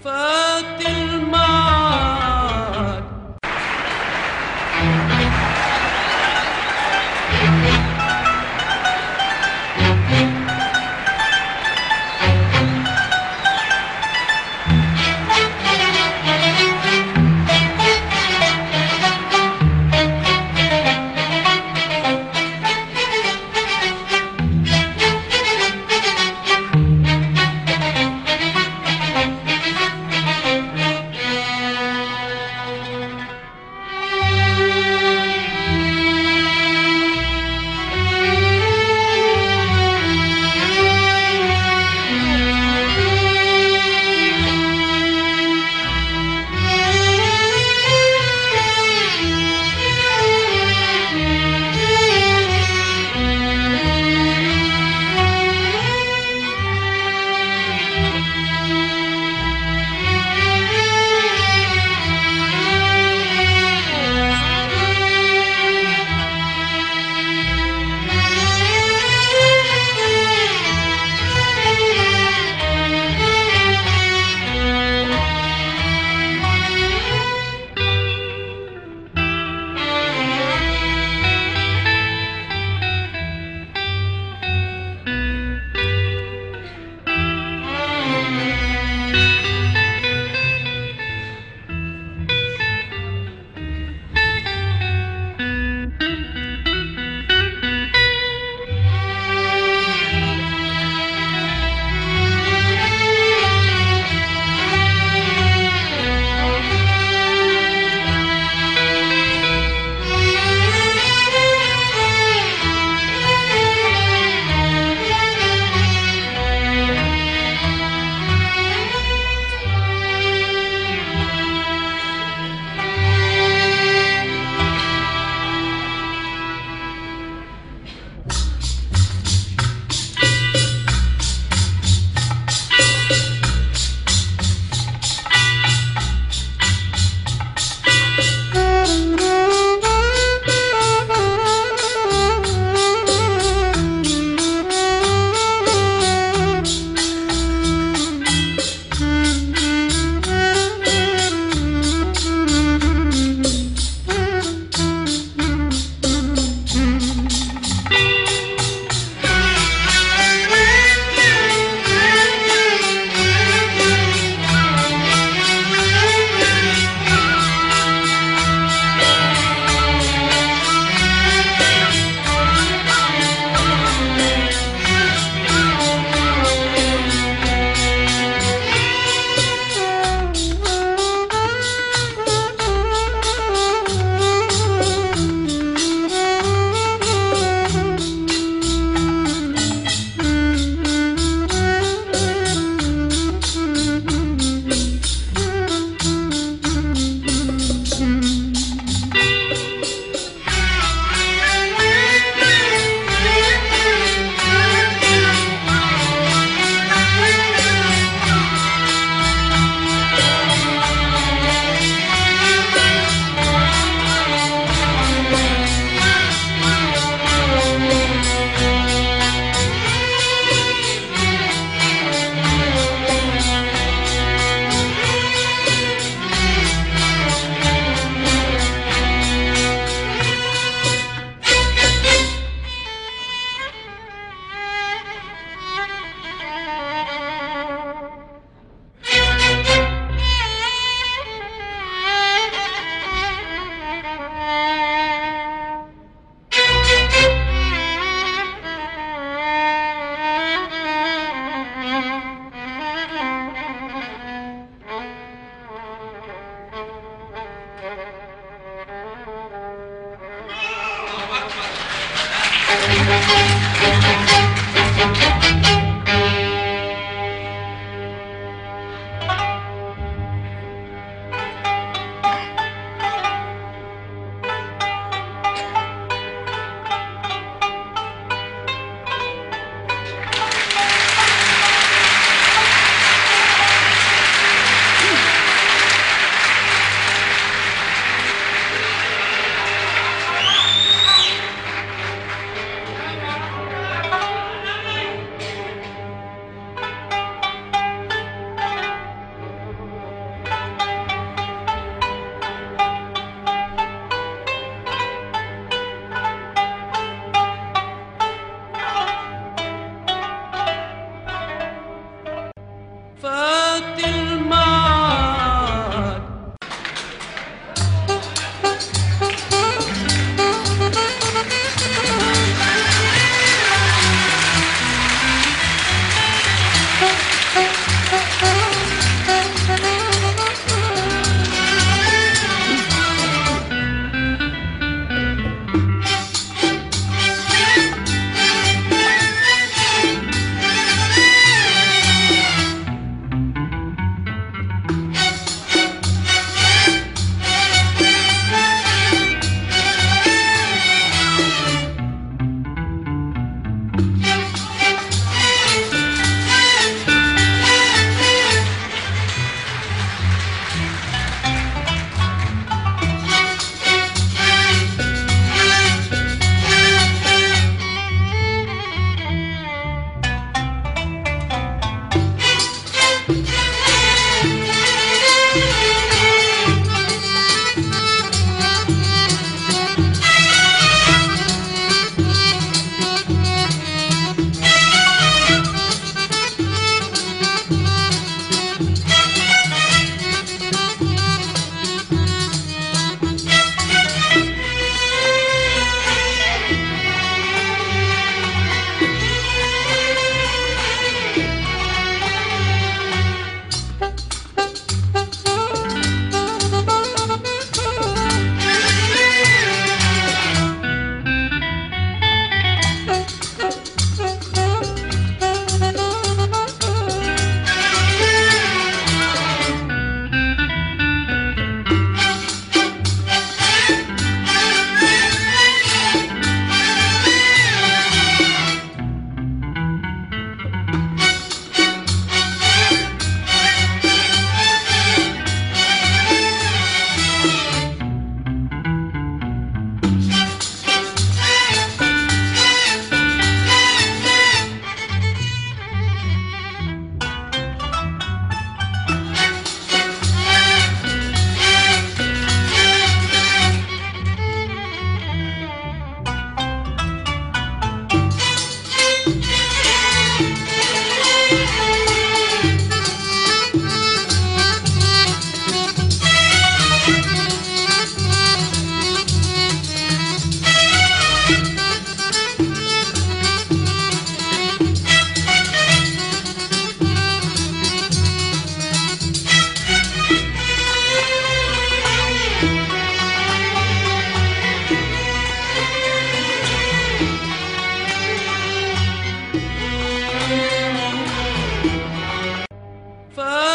Fuck! Fuck.